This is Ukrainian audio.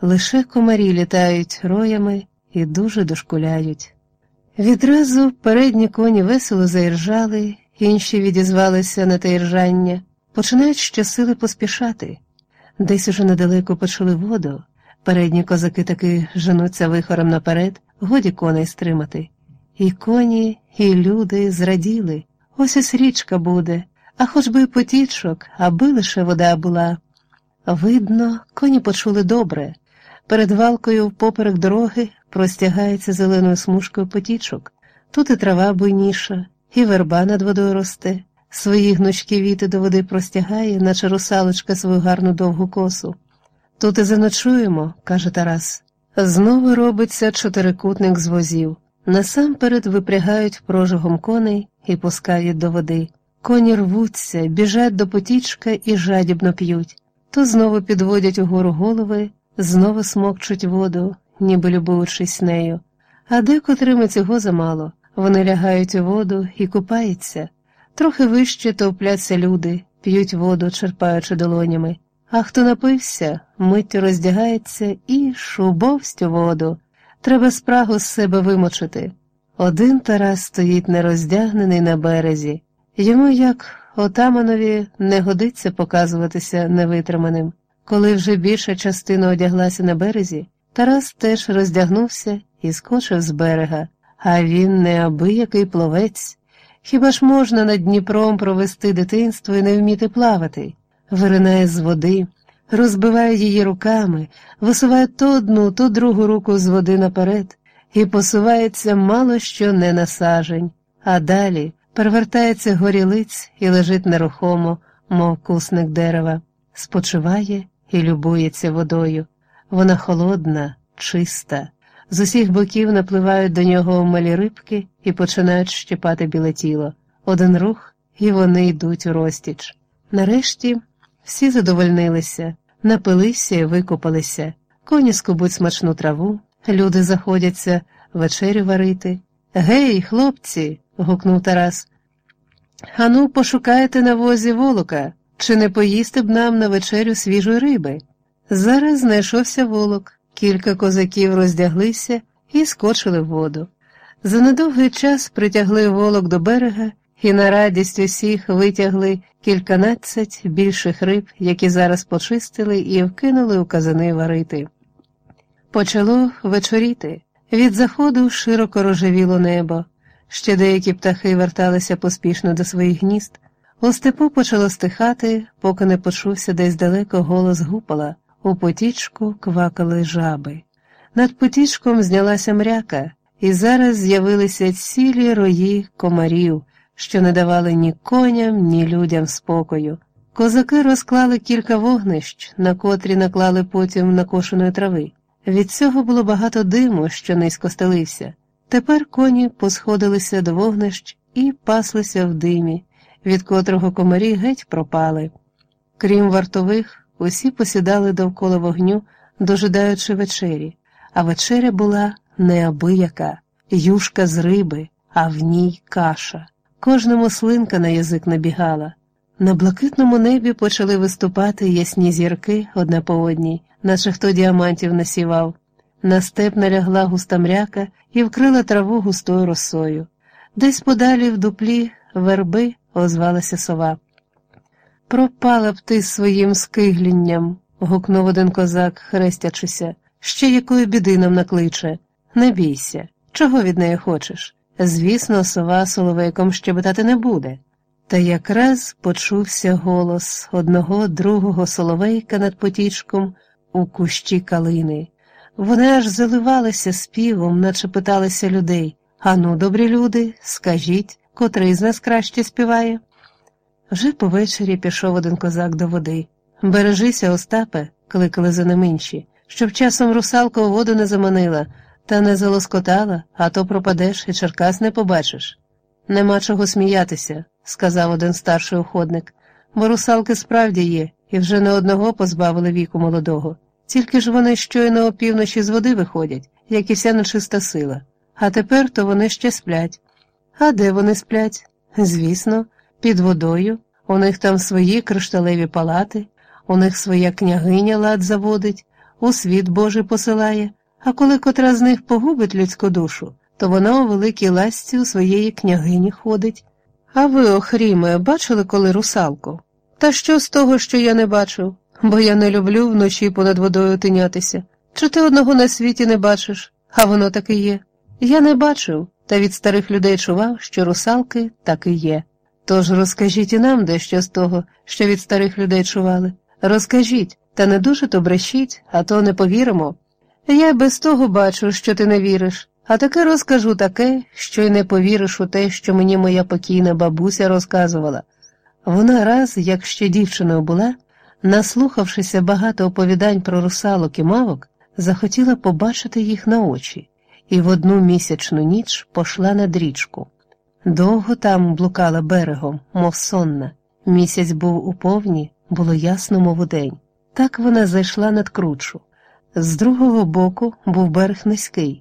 лише комарі літають роями і дуже дошкуляють. Відразу передні коні весело заіржали, інші відізвалися на те іржання, починають щосили поспішати. Десь уже недалеко почули воду, передні козаки таки женуться вихором наперед, годі коней стримати. І коні, і люди зраділи. Ось ось річка буде, а хоч би й потічок, аби лише вода була. Видно, коні почули добре. Перед валкою впоперек дороги простягається зеленою смужкою потічок. Тут і трава буйніша, і верба над водою росте, свої гнучкі віти до води простягає, наче русалочка свою гарну довгу косу. Тут і заночуємо, каже Тарас. Знову робиться чотирикутник з возів. Насамперед випрягають прожигом коней і пускають до води. Коні рвуться, біжать до потічка і жадібно п'ють, то знову підводять угору голови, знову смокчуть воду, ніби любуючись нею. А декотрими цього замало. Вони лягають у воду і купаються. Трохи вище товпляться люди, п'ють воду, черпаючи долонями. А хто напився, миттю роздягається і шубовсть у воду. Треба спрагу з себе вимочити. Один Тарас стоїть нероздягнений на березі. Йому, як отаманові, не годиться показуватися невитриманим. Коли вже більша частина одяглася на березі, Тарас теж роздягнувся і скочив з берега, а він неабиякий пловець. Хіба ж можна над Дніпром провести дитинство і не вміти плавати? Виринає з води, розбиває її руками, висуває то одну, то другу руку з води наперед і посувається мало що не на сажень, а далі перевертається горілиць і лежить нерухомо, мов кусник дерева, спочиває і любується водою. Вона холодна, чиста. З усіх боків напливають до нього малі рибки і починають щепати біле тіло. Один рух, і вони йдуть у розтіч. Нарешті всі задовольнилися, напилися і викопалися, коні скубуть смачну траву, люди заходяться вечерю варити. Гей, хлопці. гукнув Тарас. Ану, пошукайте на возі волока, чи не поїсти б нам на вечерю свіжої риби? Зараз знайшовся волок, кілька козаків роздяглися і скочили в воду. За недовгий час притягли волок до берега і на радість усіх витягли кільканадцять більших риб, які зараз почистили і вкинули у казани варити. Почало вечоріти. Від заходу широко рожевіло небо. Ще деякі птахи верталися поспішно до своїх гнізд. У степу почало стихати, поки не почувся десь далеко голос гупала. У потічку квакали жаби. Над потічком знялася мряка, і зараз з'явилися цілі рої комарів, що не давали ні коням, ні людям спокою. Козаки розклали кілька вогнищ, на котрі наклали потім накошеної трави. Від цього було багато диму, що низько стелився. Тепер коні посходилися до вогнищ і паслися в димі, від котрого комарі геть пропали. Крім вартових, усі посідали довкола вогню, дожидаючи вечері, а вечеря була неабияка, юшка з риби, а в ній каша. Кожному слинка на язик набігала. На блакитному небі почали виступати ясні зірки одна по одній, наче хто діамантів насівав. На степ налягла густа мряка і вкрила траву густою росою. Десь подалі в дуплі верби озвалася сова. Пропала б ти своїм скиглінням, гукнув один козак, хрестячися, ще якої біди нам накличе. Не бійся, чого від неї хочеш? Звісно, сова соловейком щебетати не буде. Та якраз почувся голос одного другого соловейка над потічком у кущі калини. Вони аж заливалися співом, наче питалися людей Ану, добрі люди, скажіть, котрий з нас краще співає? Вже повечері пішов один козак до води. Бережися, Остапе, кликали за ним інші, щоб часом русалка у воду не заманила, та не залоскотала, а то пропадеш і Черкас не побачиш. Нема чого сміятися, сказав один старший уходник, бо русалки справді є, і вже не одного позбавили віку молодого. Тільки ж вони щойно опівночі з води виходять, як і вся нечиста сила, а тепер то вони ще сплять. А де вони сплять? Звісно, під водою, у них там свої кришталеві палати, у них своя княгиня лад заводить, у світ Божий посилає, а коли котра з них погубить людську душу, то вона у великій ласці у своєї княгині ходить. А ви, Охріме, бачили коли русалку? Та що з того, що я не бачив, бо я не люблю вночі понад водою тинятися. Чи ти одного на світі не бачиш, а воно так і є? Я не бачив, та від старих людей чував, що русалки так і є. Тож розкажіть і нам дещо з того, що від старих людей чували. Розкажіть, та не дуже то брешіть, а то не повіримо. Я без того бачу, що ти не віриш, а таке розкажу таке, що й не повіриш у те, що мені моя покійна бабуся розказувала. Вона раз, як ще дівчиною була, наслухавшися багато оповідань про русалок і мавок, захотіла побачити їх на очі, і в одну місячну ніч пошла над річку. Довго там блукала берегом, мов сонна. Місяць був у повні, було ясно, мов удень. Так вона зайшла над кручу. З другого боку був берег низький,